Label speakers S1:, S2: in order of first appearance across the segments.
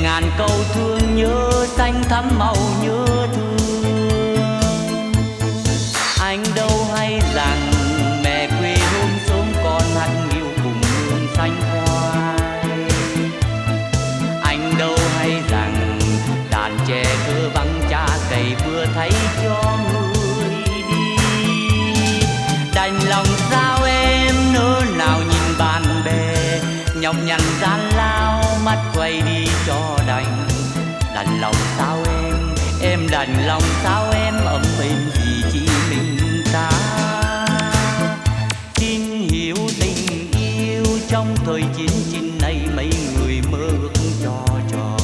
S1: ngàn câu thương nhớ xanh thắm màu nhớ thương. Anh đâu hay rằng mẹ quê hương sớm con hạnh yêu cùng hương xanh khoai. Anh đâu hay rằng đàn trẻ thơ vắng cha cày vừa thấy cho người đi. Đành lòng sao em nỡ nào nhìn bạn bè nhọc nhằn thời chiến chín này mấy người mơ ước cho trò.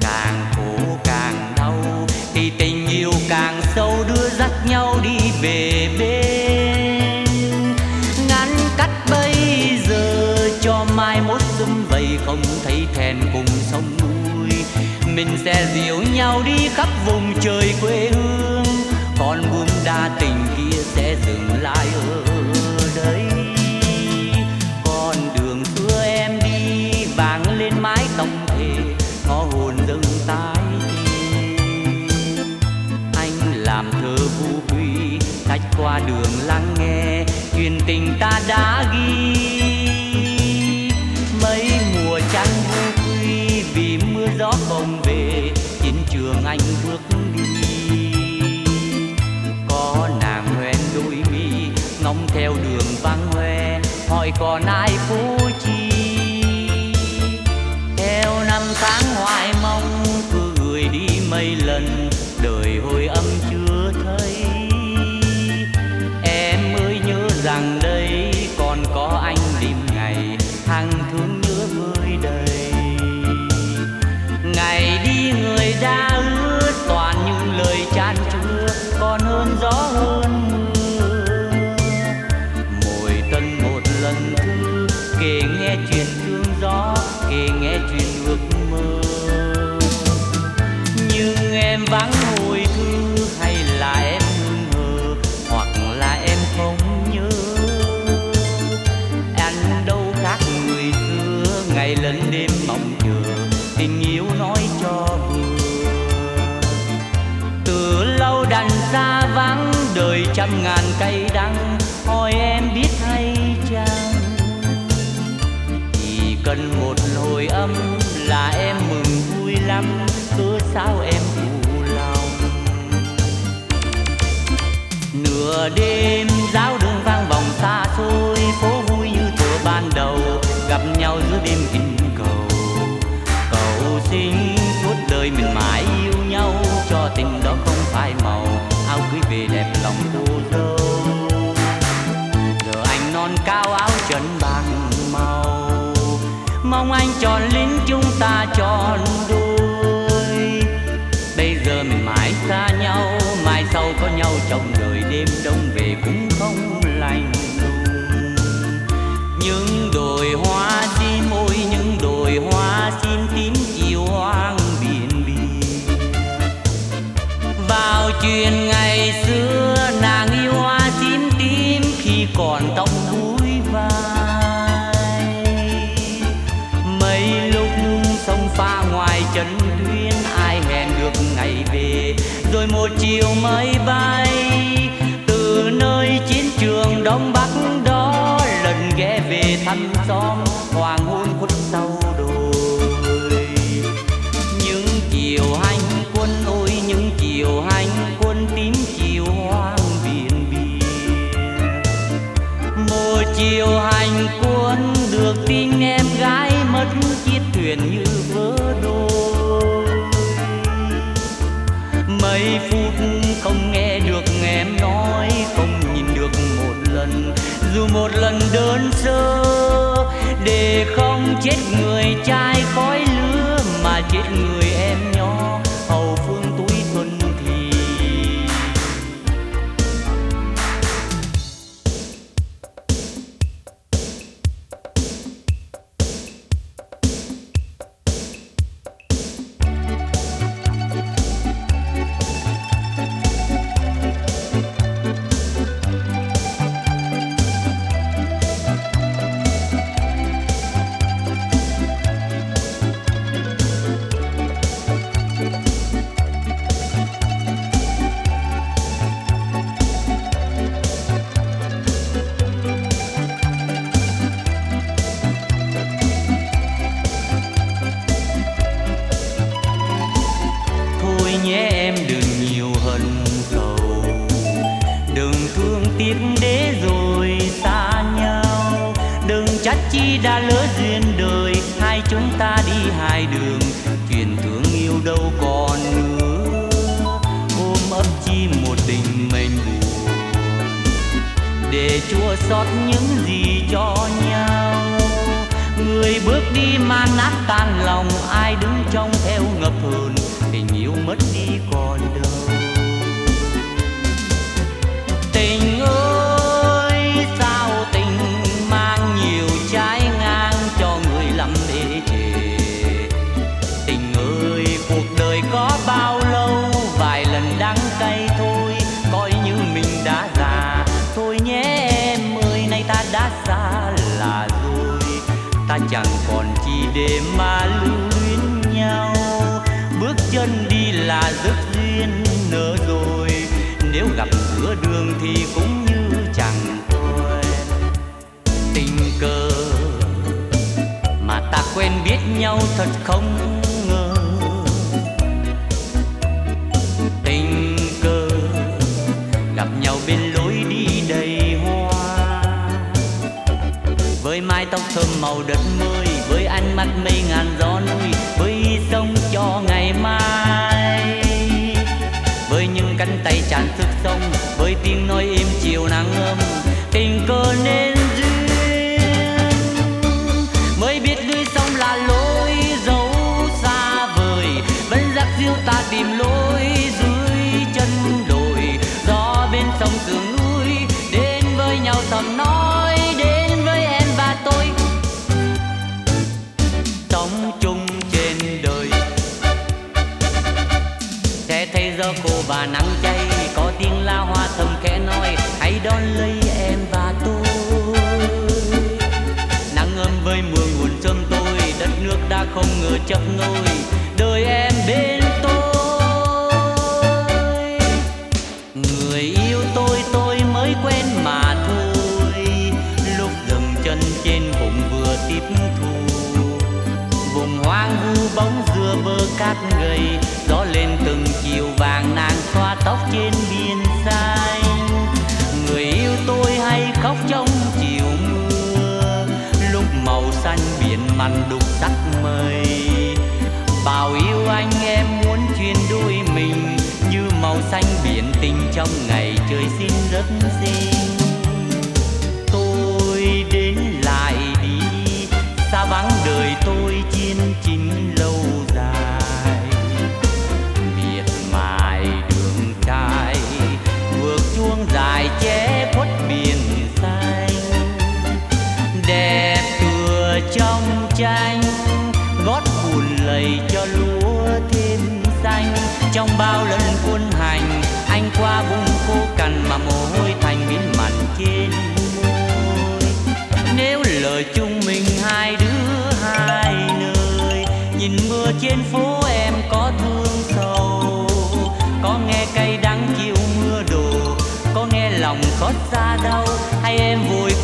S1: Càng khổ càng đau thì tình yêu càng sâu, đưa dắt nhau đi về bên. Ngăn cắt bây giờ cho mai mốt xung vầy, không thấy thèn cùng sông núi. Mình sẽ dìu nhau đi khắp vùng trời quê hương, còn buông đa tình kia sẽ dừng lại ơi qua đường lắng nghe chuyện tình ta đã ghi. Mấy mùa trăng vui quy vì mưa gió không về chiến trường anh bước đi. Có nàng hoen đôi mi, ngóng theo đường vắng hoe, hỏi còn ai phố trăm ngàn cây đắng hỏi em biết hay chăng? Chỉ cần một hồi âm là em mừng vui lắm, cớ sao em phụ lòng? Nửa đêm giáo đường vang vòng xa xôi, phố vui như thuở ban đầu, gặp nhau giữa đêm hình cầu. Cầu xin suốt đời mình mãi yêu nhau, cho tình đó không phai màu áo cưới về đẹp lòng cô dâu giờ anh non cao áo trần bằng màu. Mong anh tròn lính chúng ta tròn đôi. Bây giờ mình mãi xa nhau mai sau có nhau trong đời đêm đông về cũng không lành lùng. Những đồi hoa xin môi, những đồi hoa xin tím chiều hoang biển bì. vào chuyện ngày xưa nàng yêu hoa tím tím khi còn tóc búi vai. Mấy lúc sông pha ngoài chân tuyến ai hẹn được ngày về? Rồi một chiều mới dù một lần đơn sơ, để không chết người trai khói lửa mà chết người em nhỏ. Đi mà nát tan lòng, ai đứng trong theo ngập hờn tình yêu mất đi còn đâu để mà lưu luyến nhau. Bước chân đi là rất duyên nở rồi. Nếu gặp giữa đường thì cũng như chẳng quen tình cờ mà ta quen biết nhau thật không ngờ. Tình cờ gặp nhau bên lối đi đầy hoa. Với mái tóc thơm màu đất mơ mắt mây ngàn gió núi với sông cho ngày mai. Với những cánh tay tràn sức sông, với tiếng nói im chiều nắng ấm, tình cờ nên duyên. Mới biết lưới sông là lối dấu xa vời, vẫn dắt diêu ta tìm lối dưới chân đồi. Gió bên sông sườn núi, đến với nhau thầm nói chập ngồi đời em bên tôi. Người yêu tôi tôi mới quen mà thôi. Lúc dừng chân trên vùng vừa tiếp thu. Vùng hoang vu bóng dừa bơ cát gầy gió lên từng chiều vàng nàng xoa tóc trên biển xanh. Người yêu tôi hay khóc trong chiều mưa, lúc màu xanh biển mặn đục sắc mây bảo yêu anh em muốn chuyên đuôi mình, như màu xanh biển tình trong ngày trời xin rất xinh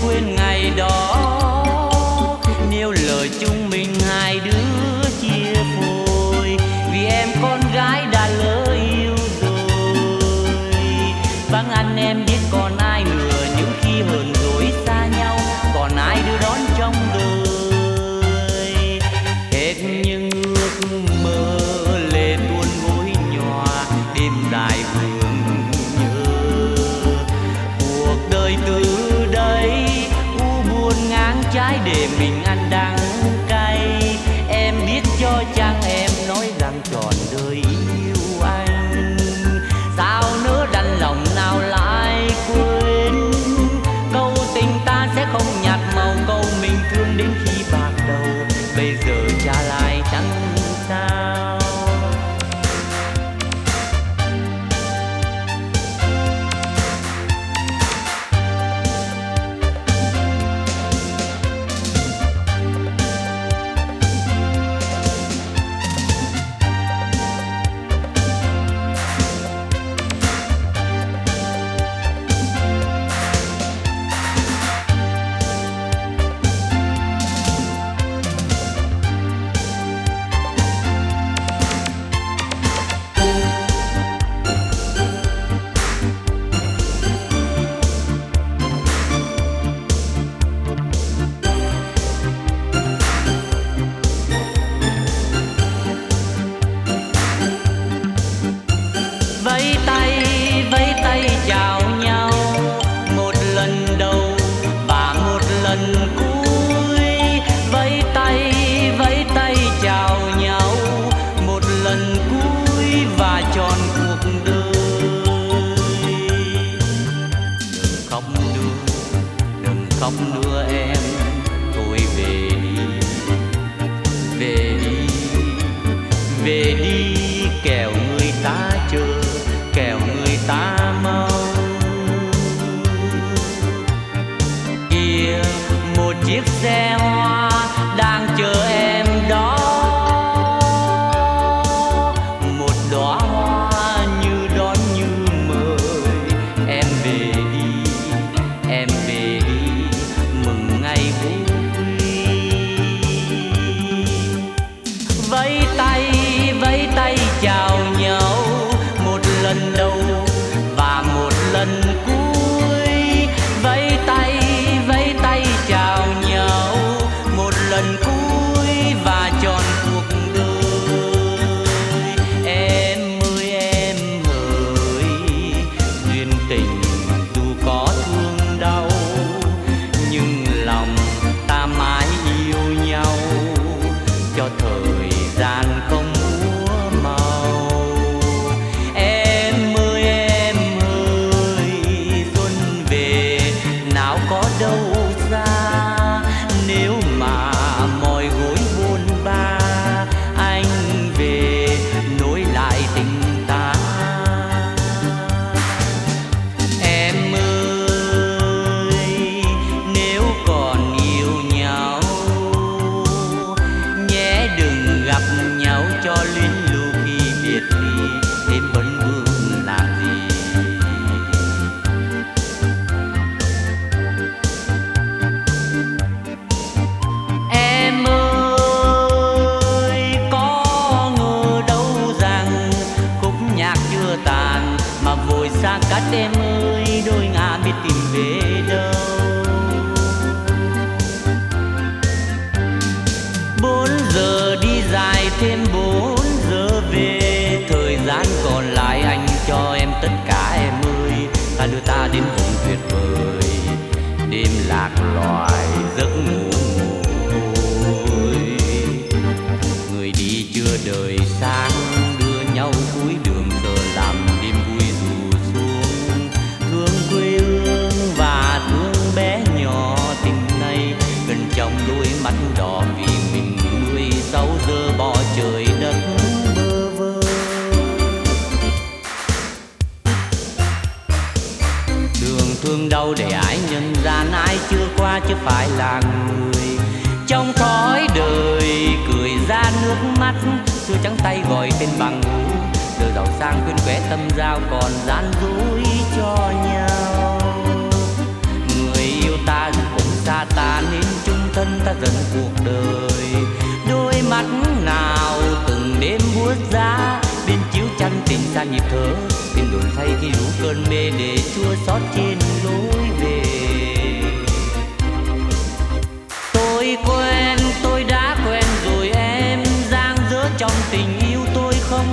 S1: quên ngày đó. Nếu lời chung mình hai đứa kèo người ta mau. Kia một chiếc xe hoa tất cả em ơi. Ta đưa ta đến ai chưa qua chưa phải là người. Trong thói đời cười ra nước mắt xưa trắng tay gọi tên bằng hữu đời giàu sang quên quẻ tâm giao còn gian dối cho nhau. Người yêu ta dù cũng xa ta nên chung thân ta dần cuộc đời. Đôi mắt nào từng đêm buốt giá, bên chiếu chăn tình xa nhịp thở. Bên đồn thay khi đủ cơn mê để chua xót trên lối.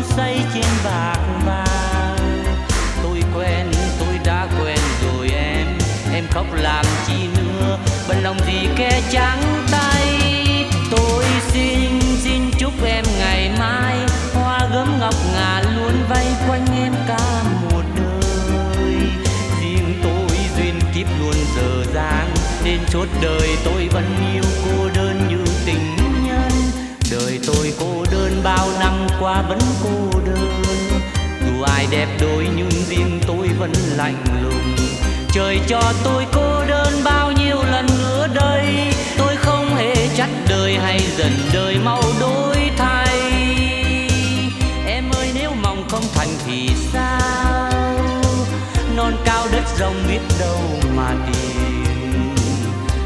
S1: say trên bạc vàng. Tôi quen, tôi đã quen rồi em. Em khóc làm chi nữa bên lòng gì kẻ trắng tay. Tôi xin xin chúc em ngày mai. Hoa gấm ngọc ngà luôn vây quanh em cả một đời. Riêng tôi duyên kiếp luôn dở dang, nên chốt đời tôi vẫn yêu cô đơn như tình nhân. Đời tôi cô đơn bao năm qua vẫn cô đơn. Dù ai đẹp đôi nhưng riêng tôi vẫn lạnh lùng. Trời cho tôi cô đơn bao nhiêu lần nữa đây. Tôi không hề trách đời hay dần đời mau đổi thay. Em ơi, nếu mong không thành thì sao? Non cao đất rộng biết đâu mà tìm.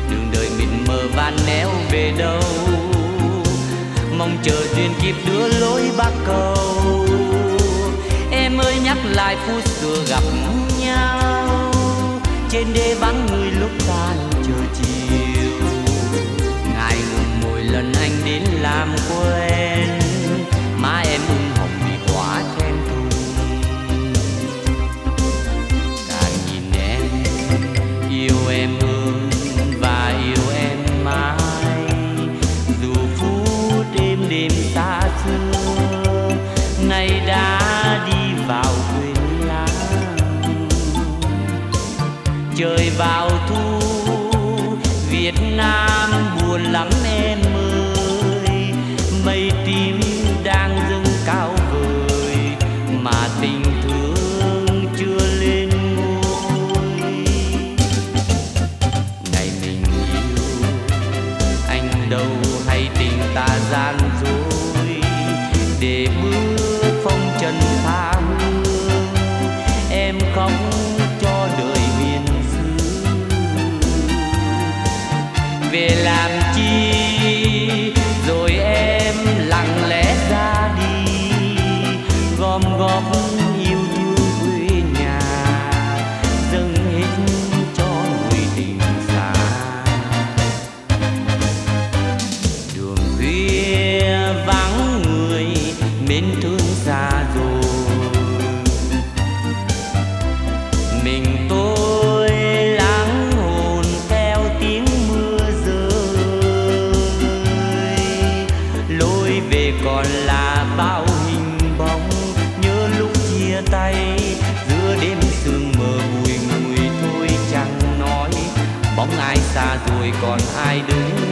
S1: Đường đời mịt mờ van néo về đâu? Mong chờ duyên kịp đưa lối bắc cầu. Em ơi, nhắc lại phút xưa gặp nhau. Trên đê vắng người lúc tan chờ chiều. Ngày ngùng mỗi lần anh đến làm quê. Nay đã đi vào quên lãng trời vào làm chi rồi còn ai đứng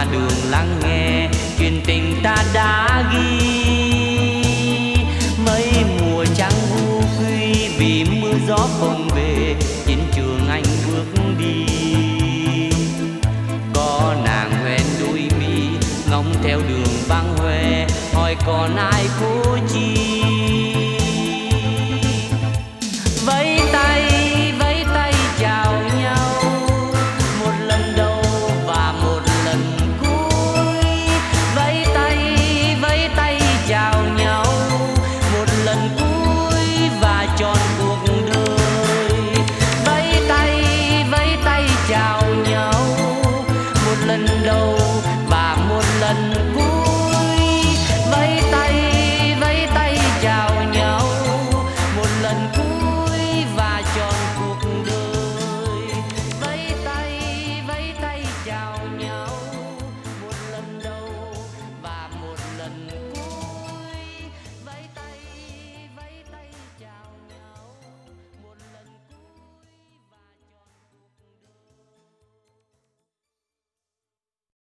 S1: khách đường lắng nghe, chuyện tình ta đã ghi. Mấy mùa trắng u quy vì mưa gió không về, chiến trường anh bước đi. Có nàng hoen đuôi mi, ngóng theo đường băng hoe, hỏi còn ai